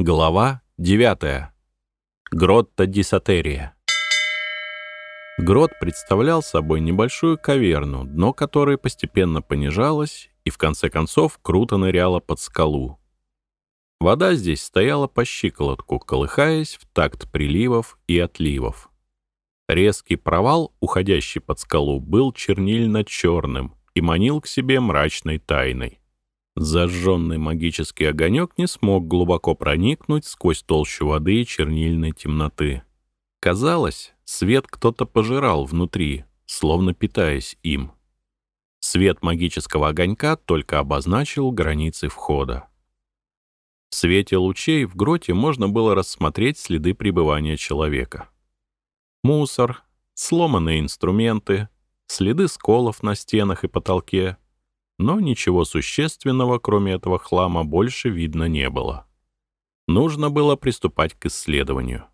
Глава 9. Гротта Дисатерия. Грот представлял собой небольшую каверну, дно которой постепенно понижалось и в конце концов круто ныряло под скалу. Вода здесь стояла по щиколотку, колыхаясь в такт приливов и отливов. Резкий провал, уходящий под скалу, был чернильно-черным и манил к себе мрачной тайной. Зажженный магический огонек не смог глубоко проникнуть сквозь толщу воды и чернильной темноты. Казалось, свет кто-то пожирал внутри, словно питаясь им. Свет магического огонька только обозначил границы входа. В свете лучей в гроте можно было рассмотреть следы пребывания человека. Мусор, сломанные инструменты, следы сколов на стенах и потолке — но ничего существенного, кроме этого хлама, больше видно не было. Нужно было приступать к исследованию.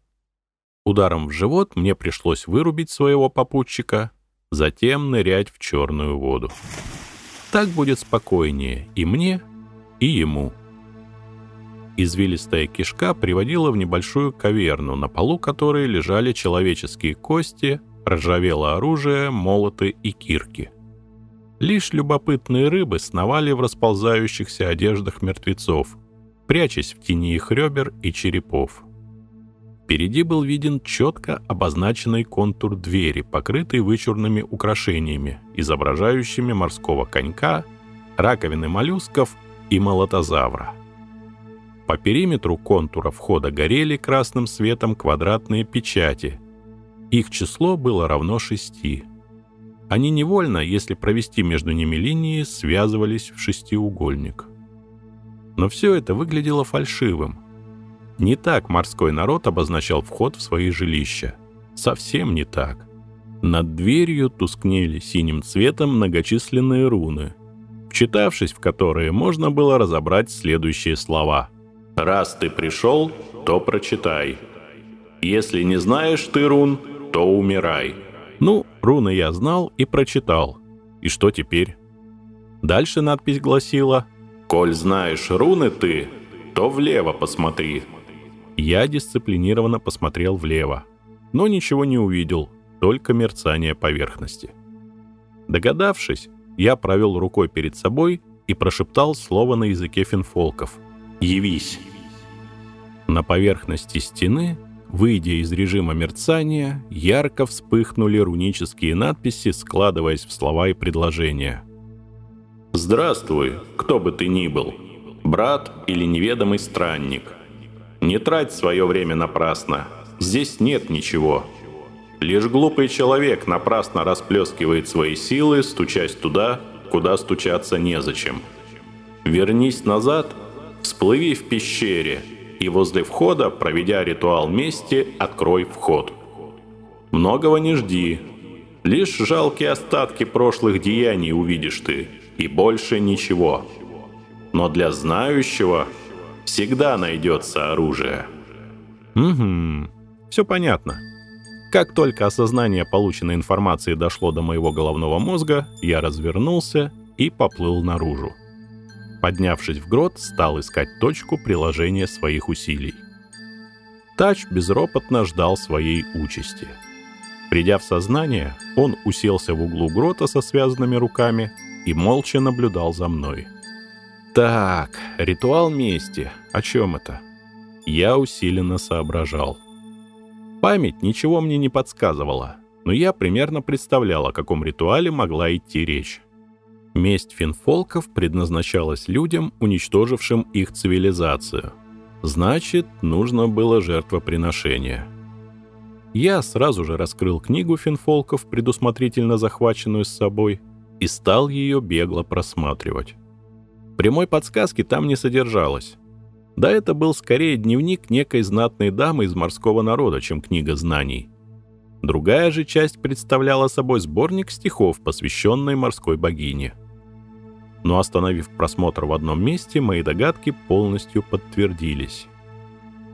Ударом в живот мне пришлось вырубить своего попутчика, затем нырять в черную воду. Так будет спокойнее и мне, и ему. Извилистая кишка приводила в небольшую каверну, на полу которой лежали человеческие кости, ржавело оружие, молоты и кирки. Лишь любопытные рыбы сновали в расползающихся одеждах мертвецов, прячась в тени их ребер и черепов. Впереди был виден четко обозначенный контур двери, покрытый вычурными украшениями, изображающими морского конька, раковины моллюсков и молотозавра. По периметру контура входа горели красным светом квадратные печати. Их число было равно шести — они невольно, если провести между ними линии, связывались в шестиугольник. Но все это выглядело фальшивым. Не так морской народ обозначал вход в свои жилища. Совсем не так. Над дверью тускнели синим цветом многочисленные руны, вчитавшись в которые можно было разобрать следующие слова. «Раз ты пришел, то прочитай. Если не знаешь ты рун, то умирай». Ну, руны я знал и прочитал. И что теперь? Дальше надпись гласила «Коль знаешь руны ты, то влево посмотри». Я дисциплинированно посмотрел влево, но ничего не увидел, только мерцание поверхности. Догадавшись, я провел рукой перед собой и прошептал слово на языке финфолков «Явись». На поверхности стены Выйдя из режима мерцания, ярко вспыхнули рунические надписи, складываясь в слова и предложения. «Здравствуй, кто бы ты ни был, брат или неведомый странник. Не трать свое время напрасно, здесь нет ничего. Лишь глупый человек напрасно расплескивает свои силы, стучась туда, куда стучаться незачем. Вернись назад, всплыви в пещере — и возле входа, проведя ритуал мести, открой вход. Многого не жди. Лишь жалкие остатки прошлых деяний увидишь ты, и больше ничего. Но для знающего всегда найдется оружие. Угу, все понятно. Как только осознание полученной информации дошло до моего головного мозга, я развернулся и поплыл наружу. Поднявшись в грот, стал искать точку приложения своих усилий. Тач безропотно ждал своей участи. Придя в сознание, он уселся в углу грота со связанными руками и молча наблюдал за мной. «Так, ритуал мести. О чем это?» Я усиленно соображал. Память ничего мне не подсказывала, но я примерно представлял, о каком ритуале могла идти речь. Месть финфолков предназначалась людям, уничтожившим их цивилизацию. Значит, нужно было жертвоприношение. Я сразу же раскрыл книгу финфолков, предусмотрительно захваченную с собой, и стал ее бегло просматривать. Прямой подсказки там не содержалось. Да это был скорее дневник некой знатной дамы из морского народа, чем книга знаний. Другая же часть представляла собой сборник стихов, посвященный морской богине — но остановив просмотр в одном месте, мои догадки полностью подтвердились.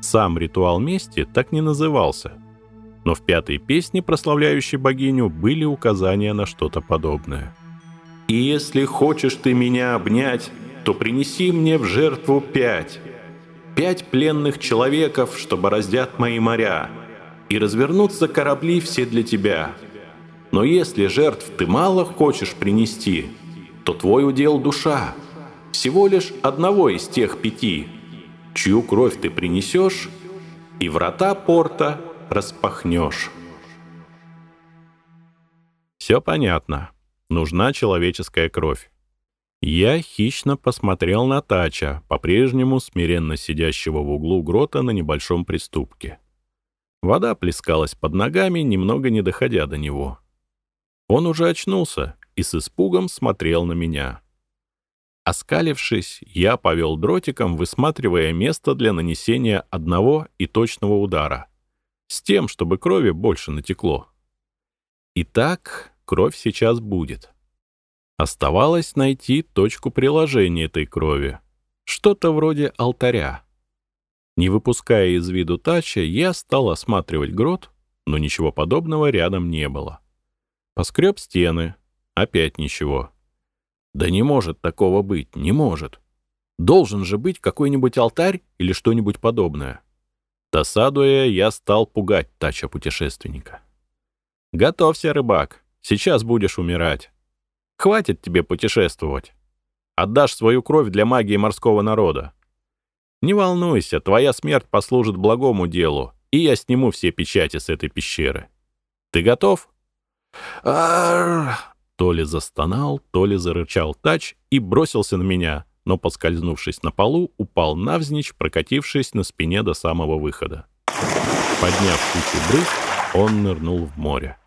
Сам ритуал мести так не назывался, но в пятой песне, прославляющей богиню, были указания на что-то подобное. «И если хочешь ты меня обнять, то принеси мне в жертву пять. Пять пленных человеков, что бороздят мои моря, и развернутся корабли все для тебя. Но если жертв ты мало хочешь принести, то твой удел душа, всего лишь одного из тех пяти, чью кровь ты принесешь, и врата порта распахнешь. Все понятно. Нужна человеческая кровь. Я хищно посмотрел на Тача, по-прежнему смиренно сидящего в углу грота на небольшом приступке. Вода плескалась под ногами, немного не доходя до него. Он уже очнулся и с испугом смотрел на меня. Оскалившись, я повел дротиком, высматривая место для нанесения одного и точного удара, с тем, чтобы крови больше натекло. Итак, кровь сейчас будет. Оставалось найти точку приложения этой крови. Что-то вроде алтаря. Не выпуская из виду тача, я стал осматривать грот, но ничего подобного рядом не было. Поскреб стены. Опять ничего. Да не может такого быть, не может. Должен же быть какой-нибудь алтарь или что-нибудь подобное. Досадуя, я стал пугать тача-путешественника. «Готовься, рыбак, сейчас будешь умирать. Хватит тебе путешествовать. Отдашь свою кровь для магии морского народа. Не волнуйся, твоя смерть послужит благому делу, и я сниму все печати с этой пещеры. Ты готов? То ли застонал, то ли зарычал тач и бросился на меня, но, поскользнувшись на полу, упал навзничь, прокатившись на спине до самого выхода. Подняв кучу брызг, он нырнул в море.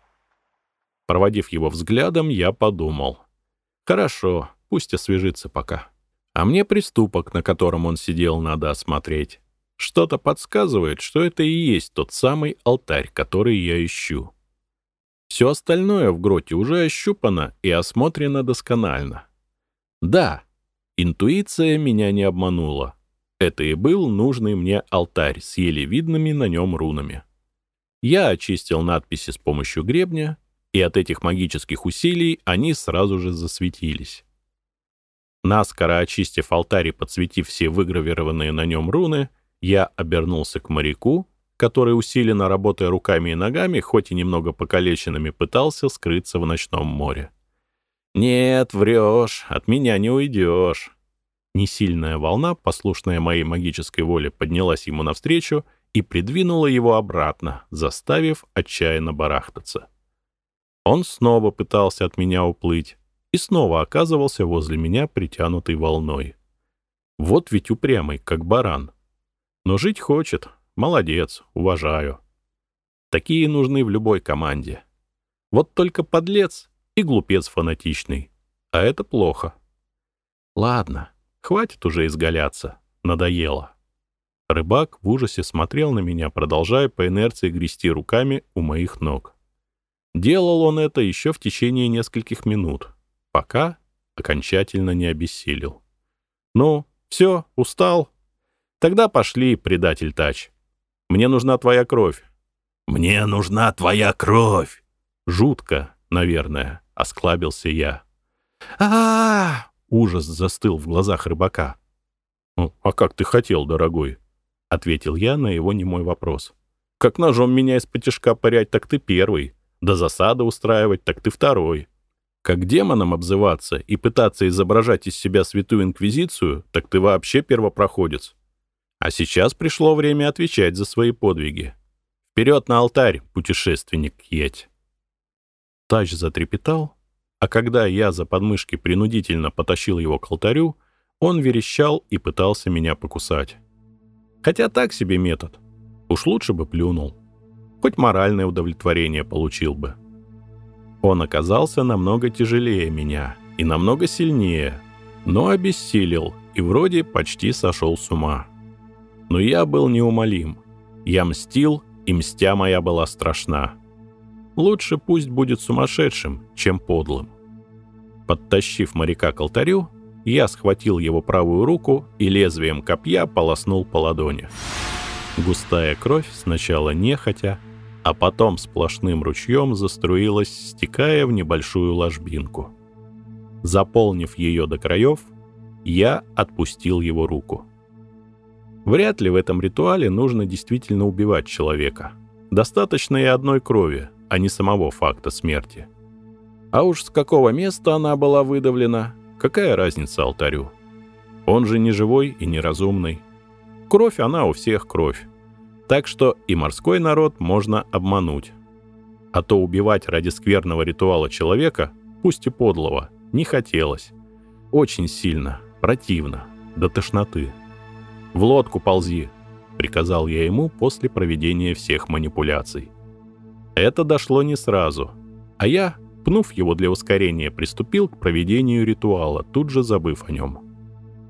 Проводив его взглядом, я подумал. Хорошо, пусть освежится пока. А мне приступок, на котором он сидел, надо осмотреть. Что-то подсказывает, что это и есть тот самый алтарь, который я ищу. Все остальное в гроте уже ощупано и осмотрено досконально. Да, интуиция меня не обманула. Это и был нужный мне алтарь с еле видными на нем рунами. Я очистил надписи с помощью гребня и от этих магических усилий они сразу же засветились. Наскоро очистив алтарь и подсветив все выгравированные на нем руны, я обернулся к моряку, который, усиленно работая руками и ногами, хоть и немного покалеченными, пытался скрыться в ночном море. «Нет, врешь, от меня не уйдешь». Несильная волна, послушная моей магической воле, поднялась ему навстречу и придвинула его обратно, заставив отчаянно барахтаться. Он снова пытался от меня уплыть и снова оказывался возле меня притянутой волной. Вот ведь упрямый, как баран. Но жить хочет. Молодец, уважаю. Такие нужны в любой команде. Вот только подлец и глупец фанатичный. А это плохо. Ладно, хватит уже изгаляться. Надоело. Рыбак в ужасе смотрел на меня, продолжая по инерции грести руками у моих ног. Делал он это еще в течение нескольких минут, пока окончательно не обессилел. «Ну, все, устал? Тогда пошли, предатель Тач. Мне нужна твоя кровь». «Мне нужна твоя кровь!» Жутко, наверное, осклабился я. а, Ужас застыл в глазах рыбака. «Ну, «А как ты хотел, дорогой?» — ответил я на его немой вопрос. «Как ножом меня из потяжка парять, так ты первый. Да засады устраивать, так ты второй. Как демоном обзываться и пытаться изображать из себя святую инквизицию, так ты вообще первопроходец. А сейчас пришло время отвечать за свои подвиги. Вперед на алтарь, путешественник Еть. Тач затрепетал, а когда я за подмышки принудительно потащил его к алтарю, он верещал и пытался меня покусать. Хотя так себе метод. Уж лучше бы плюнул хоть моральное удовлетворение получил бы. Он оказался намного тяжелее меня и намного сильнее, но обессилел и вроде почти сошел с ума. Но я был неумолим. Я мстил, и мстя моя была страшна. Лучше пусть будет сумасшедшим, чем подлым. Подтащив моряка к алтарю, я схватил его правую руку и лезвием копья полоснул по ладони. Густая кровь сначала нехотя, а потом сплошным ручьем заструилась, стекая в небольшую ложбинку. Заполнив ее до краев, я отпустил его руку. Вряд ли в этом ритуале нужно действительно убивать человека. Достаточно и одной крови, а не самого факта смерти. А уж с какого места она была выдавлена, какая разница алтарю? Он же не живой и неразумный. Кровь она у всех кровь. Так что и морской народ можно обмануть. А то убивать ради скверного ритуала человека, пусть и подлого, не хотелось. Очень сильно, противно, до тошноты. «В лодку ползи», — приказал я ему после проведения всех манипуляций. Это дошло не сразу, а я, пнув его для ускорения, приступил к проведению ритуала, тут же забыв о нем.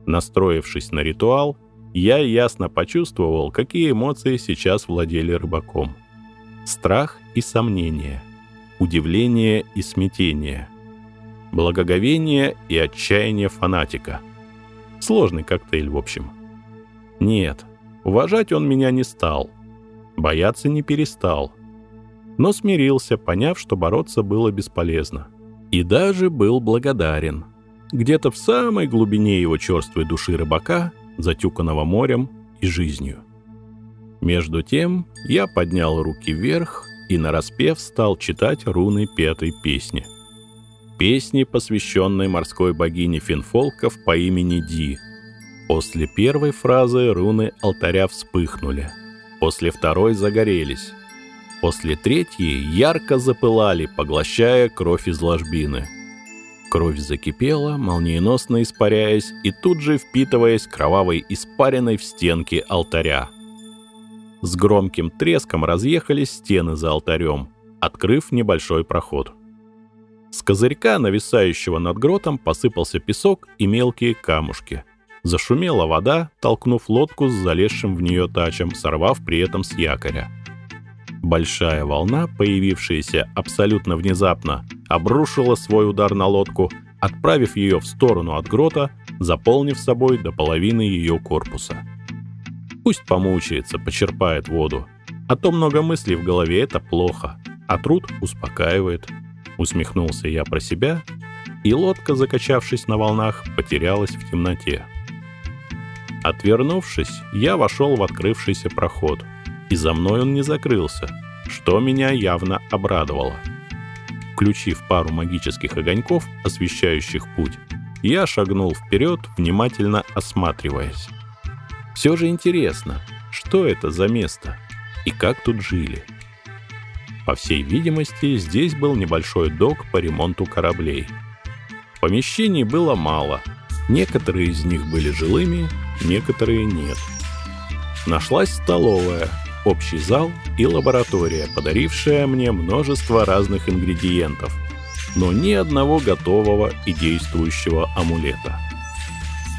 Настроившись на ритуал, я ясно почувствовал, какие эмоции сейчас владели рыбаком. Страх и сомнение, удивление и смятение, благоговение и отчаяние фанатика. Сложный коктейль, в общем. Нет, уважать он меня не стал, бояться не перестал, но смирился, поняв, что бороться было бесполезно. И даже был благодарен. Где-то в самой глубине его черствой души рыбака – затюканного морем и жизнью. Между тем я поднял руки вверх и нараспев стал читать руны пятой песни. Песни, посвященной морской богине финфолков по имени Ди. После первой фразы руны алтаря вспыхнули, после второй загорелись, после третьей ярко запылали, поглощая кровь из ложбины — Кровь закипела, молниеносно испаряясь и тут же впитываясь кровавой испариной в стенки алтаря. С громким треском разъехались стены за алтарем, открыв небольшой проход. С козырька, нависающего над гротом, посыпался песок и мелкие камушки. Зашумела вода, толкнув лодку с залезшим в нее тачем, сорвав при этом с якоря. Большая волна, появившаяся абсолютно внезапно, обрушила свой удар на лодку, отправив ее в сторону от грота, заполнив собой до половины ее корпуса. Пусть помучается, почерпает воду. А то много мыслей в голове — это плохо, а труд успокаивает. Усмехнулся я про себя, и лодка, закачавшись на волнах, потерялась в темноте. Отвернувшись, я вошел в открывшийся проход, и за мной он не закрылся, что меня явно обрадовало — Включив пару магических огоньков, освещающих путь, я шагнул вперед, внимательно осматриваясь. Все же интересно, что это за место и как тут жили. По всей видимости, здесь был небольшой док по ремонту кораблей. Помещений было мало, некоторые из них были жилыми, некоторые нет. Нашлась столовая — общий зал и лаборатория, подарившая мне множество разных ингредиентов, но ни одного готового и действующего амулета.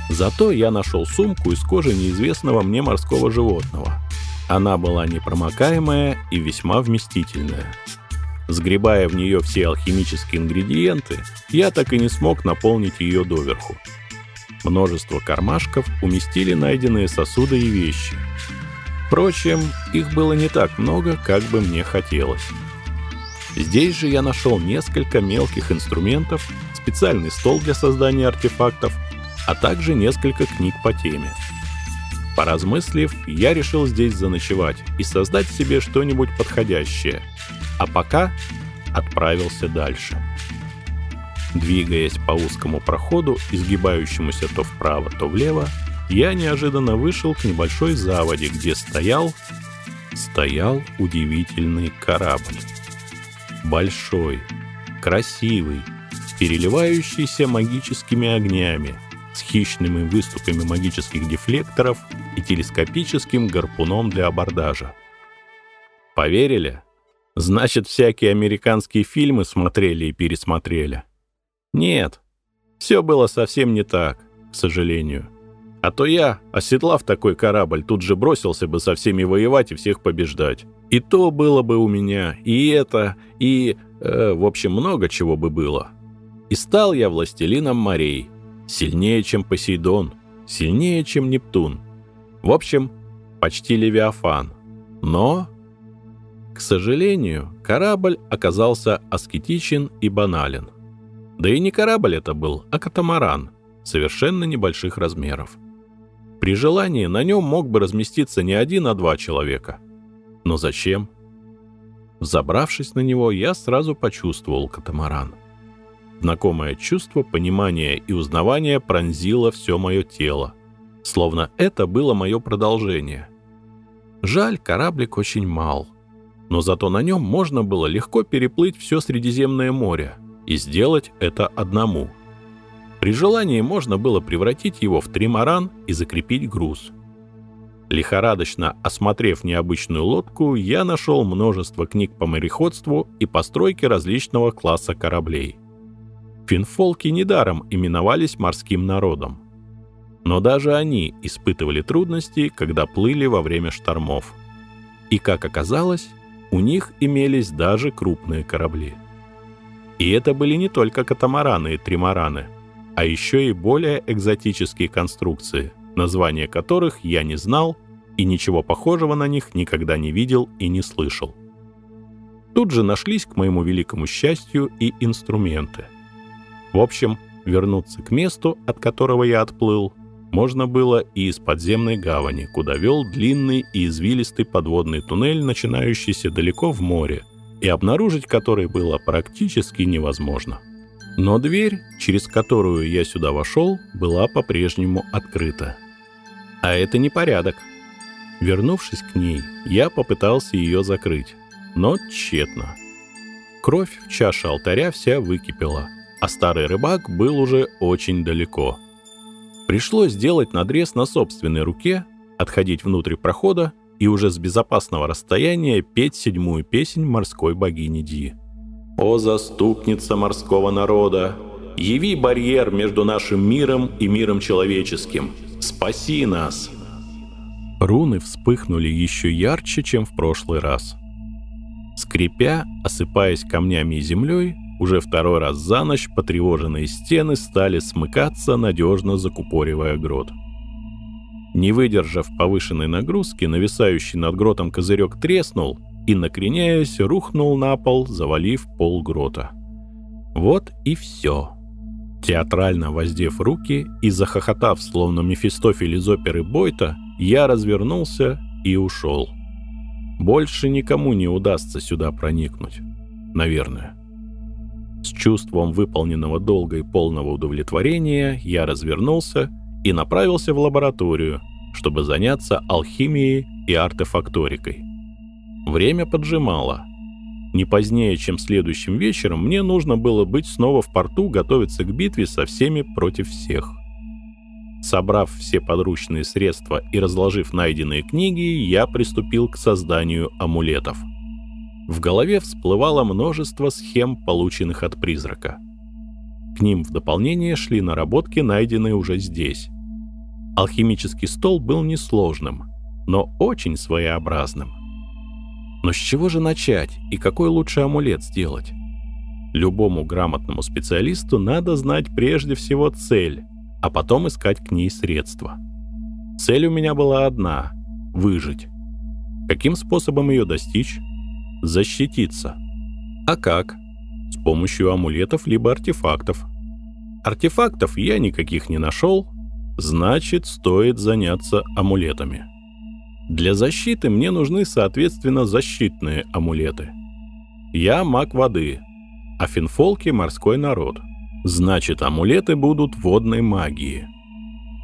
Зато я нашел сумку из кожи неизвестного мне морского животного. Она была непромокаемая и весьма вместительная. Сгребая в нее все алхимические ингредиенты, я так и не смог наполнить ее доверху. Множество кармашков уместили найденные сосуды и вещи – Впрочем, их было не так много, как бы мне хотелось. Здесь же я нашел несколько мелких инструментов, специальный стол для создания артефактов, а также несколько книг по теме. Поразмыслив, я решил здесь заночевать и создать себе что-нибудь подходящее, а пока отправился дальше. Двигаясь по узкому проходу, изгибающемуся то вправо, то влево, я неожиданно вышел к небольшой заводе, где стоял... Стоял удивительный корабль. Большой, красивый, переливающийся магическими огнями, с хищными выступами магических дефлекторов и телескопическим гарпуном для абордажа. Поверили? Значит, всякие американские фильмы смотрели и пересмотрели. Нет, все было совсем не так, к сожалению. А то я, оседлав такой корабль, тут же бросился бы со всеми воевать и всех побеждать. И то было бы у меня, и это, и... Э, в общем, много чего бы было. И стал я властелином морей. Сильнее, чем Посейдон. Сильнее, чем Нептун. В общем, почти Левиафан. Но... К сожалению, корабль оказался аскетичен и банален. Да и не корабль это был, а катамаран, совершенно небольших размеров. При желании на нем мог бы разместиться не один, а два человека. Но зачем? Забравшись на него, я сразу почувствовал катамаран. Знакомое чувство понимания и узнавания пронзило все мое тело, словно это было мое продолжение. Жаль, кораблик очень мал, но зато на нем можно было легко переплыть все Средиземное море и сделать это одному — при желании можно было превратить его в тримаран и закрепить груз. Лихорадочно осмотрев необычную лодку, я нашел множество книг по мореходству и постройке различного класса кораблей. Финфолки недаром именовались морским народом. Но даже они испытывали трудности, когда плыли во время штормов. И, как оказалось, у них имелись даже крупные корабли. И это были не только катамараны и тримараны – а еще и более экзотические конструкции, названия которых я не знал и ничего похожего на них никогда не видел и не слышал. Тут же нашлись, к моему великому счастью, и инструменты. В общем, вернуться к месту, от которого я отплыл, можно было и из подземной гавани, куда вел длинный и извилистый подводный туннель, начинающийся далеко в море, и обнаружить который было практически невозможно. Но дверь, через которую я сюда вошел, была по-прежнему открыта. А это не порядок. Вернувшись к ней, я попытался ее закрыть, но тщетно. Кровь в чаше алтаря вся выкипела, а старый рыбак был уже очень далеко. Пришлось сделать надрез на собственной руке, отходить внутрь прохода и уже с безопасного расстояния петь седьмую песнь морской богини Ди. «О заступница морского народа, яви барьер между нашим миром и миром человеческим. Спаси нас!» Руны вспыхнули еще ярче, чем в прошлый раз. Скрипя, осыпаясь камнями и землей, уже второй раз за ночь потревоженные стены стали смыкаться, надежно закупоривая грот. Не выдержав повышенной нагрузки, нависающий над гротом козырек треснул, и, накреняясь, рухнул на пол, завалив пол грота. Вот и все. Театрально воздев руки и захохотав, словно Мефистофель из оперы Бойта, я развернулся и ушел. Больше никому не удастся сюда проникнуть. Наверное. С чувством выполненного долга и полного удовлетворения я развернулся и направился в лабораторию, чтобы заняться алхимией и артефакторикой. Время поджимало. Не позднее, чем следующим вечером, мне нужно было быть снова в порту, готовиться к битве со всеми против всех. Собрав все подручные средства и разложив найденные книги, я приступил к созданию амулетов. В голове всплывало множество схем, полученных от призрака. К ним в дополнение шли наработки, найденные уже здесь. Алхимический стол был несложным, но очень своеобразным – но с чего же начать и какой лучший амулет сделать? Любому грамотному специалисту надо знать прежде всего цель, а потом искать к ней средства. Цель у меня была одна — выжить. Каким способом ее достичь? Защититься. А как? С помощью амулетов либо артефактов. Артефактов я никаких не нашел, значит, стоит заняться амулетами. Для защиты мне нужны, соответственно, защитные амулеты. Я маг воды, а финфолки — морской народ. Значит, амулеты будут водной магии.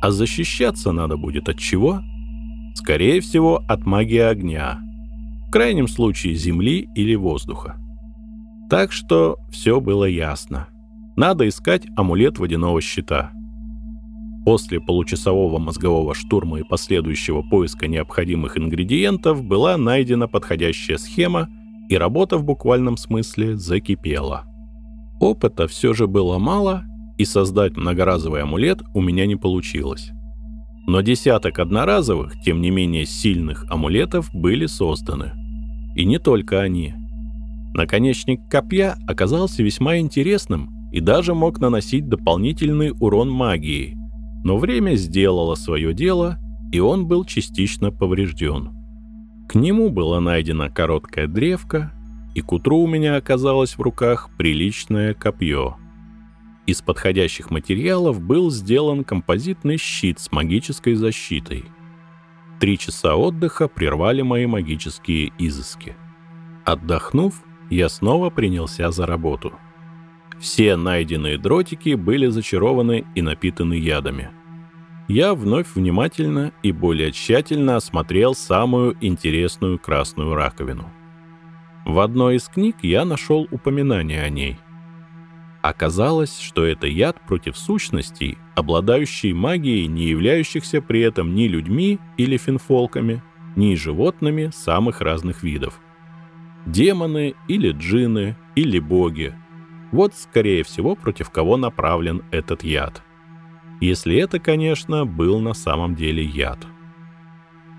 А защищаться надо будет от чего? Скорее всего, от магии огня. В крайнем случае, земли или воздуха. Так что все было ясно. Надо искать амулет водяного щита — После получасового мозгового штурма и последующего поиска необходимых ингредиентов была найдена подходящая схема, и работа в буквальном смысле закипела. Опыта все же было мало, и создать многоразовый амулет у меня не получилось. Но десяток одноразовых, тем не менее сильных амулетов были созданы. И не только они. Наконечник копья оказался весьма интересным и даже мог наносить дополнительный урон магии – но время сделало свое дело, и он был частично поврежден. К нему была найдена короткая древка, и к утру у меня оказалось в руках приличное копье. Из подходящих материалов был сделан композитный щит с магической защитой. Три часа отдыха прервали мои магические изыски. Отдохнув, я снова принялся за работу. Все найденные дротики были зачарованы и напитаны ядами. Я вновь внимательно и более тщательно осмотрел самую интересную красную раковину. В одной из книг я нашел упоминание о ней — Оказалось, что это яд против сущностей, обладающий магией, не являющихся при этом ни людьми или финфолками, ни животными самых разных видов. Демоны или джинны или боги. Вот, скорее всего, против кого направлен этот яд. Если это, конечно, был на самом деле яд.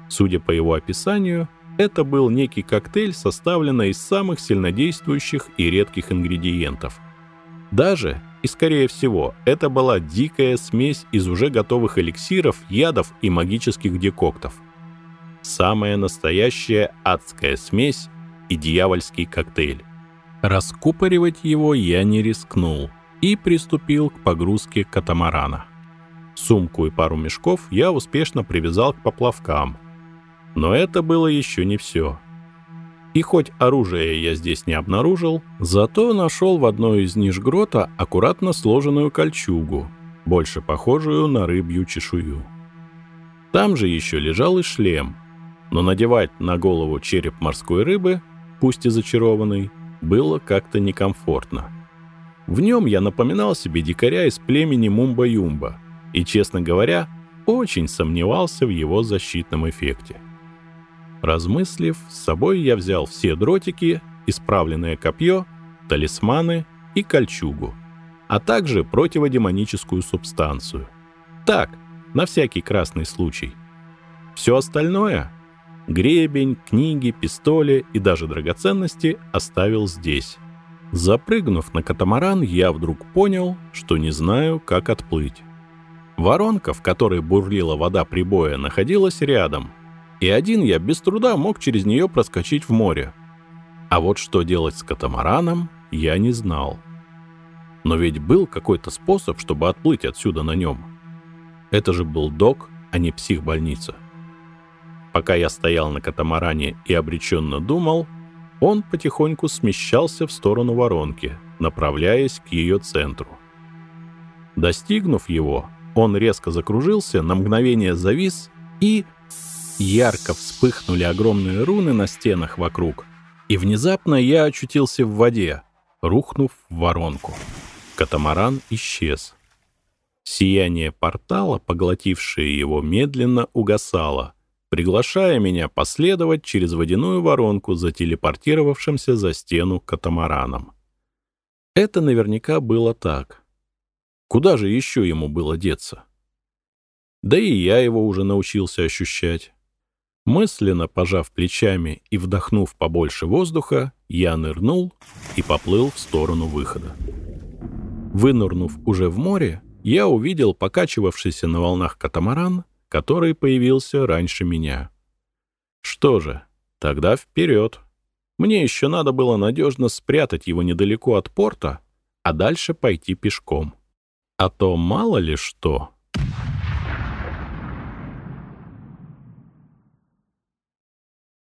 Судя по его описанию, это был некий коктейль, составленный из самых сильнодействующих и редких ингредиентов – даже, и скорее всего, это была дикая смесь из уже готовых эликсиров, ядов и магических декоктов. Самая настоящая адская смесь и дьявольский коктейль. Раскупоривать его я не рискнул и приступил к погрузке катамарана. Сумку и пару мешков я успешно привязал к поплавкам. Но это было еще не все. И хоть оружие я здесь не обнаружил, зато нашел в одной из ниш грота аккуратно сложенную кольчугу, больше похожую на рыбью чешую. Там же еще лежал и шлем, но надевать на голову череп морской рыбы, пусть и зачарованный, было как-то некомфортно. В нем я напоминал себе дикаря из племени Мумба-Юмба и, честно говоря, очень сомневался в его защитном эффекте. Размыслив, с собой я взял все дротики, исправленное копье, талисманы и кольчугу, а также противодемоническую субстанцию. Так, на всякий красный случай. Все остальное — гребень, книги, пистоли и даже драгоценности — оставил здесь. Запрыгнув на катамаран, я вдруг понял, что не знаю, как отплыть. Воронка, в которой бурлила вода прибоя, находилась рядом — и один я без труда мог через нее проскочить в море. А вот что делать с катамараном, я не знал. Но ведь был какой-то способ, чтобы отплыть отсюда на нем. Это же был док, а не психбольница. Пока я стоял на катамаране и обреченно думал, он потихоньку смещался в сторону воронки, направляясь к ее центру. Достигнув его, он резко закружился, на мгновение завис и Ярко вспыхнули огромные руны на стенах вокруг, и внезапно я очутился в воде, рухнув в воронку. Катамаран исчез. Сияние портала, поглотившее его, медленно угасало, приглашая меня последовать через водяную воронку за телепортировавшимся за стену катамараном. Это наверняка было так. Куда же еще ему было деться? Да и я его уже научился ощущать. Мысленно пожав плечами и вдохнув побольше воздуха, я нырнул и поплыл в сторону выхода. Вынырнув уже в море, я увидел покачивавшийся на волнах катамаран, который появился раньше меня. Что же, тогда вперед. Мне еще надо было надежно спрятать его недалеко от порта, а дальше пойти пешком. А то мало ли что.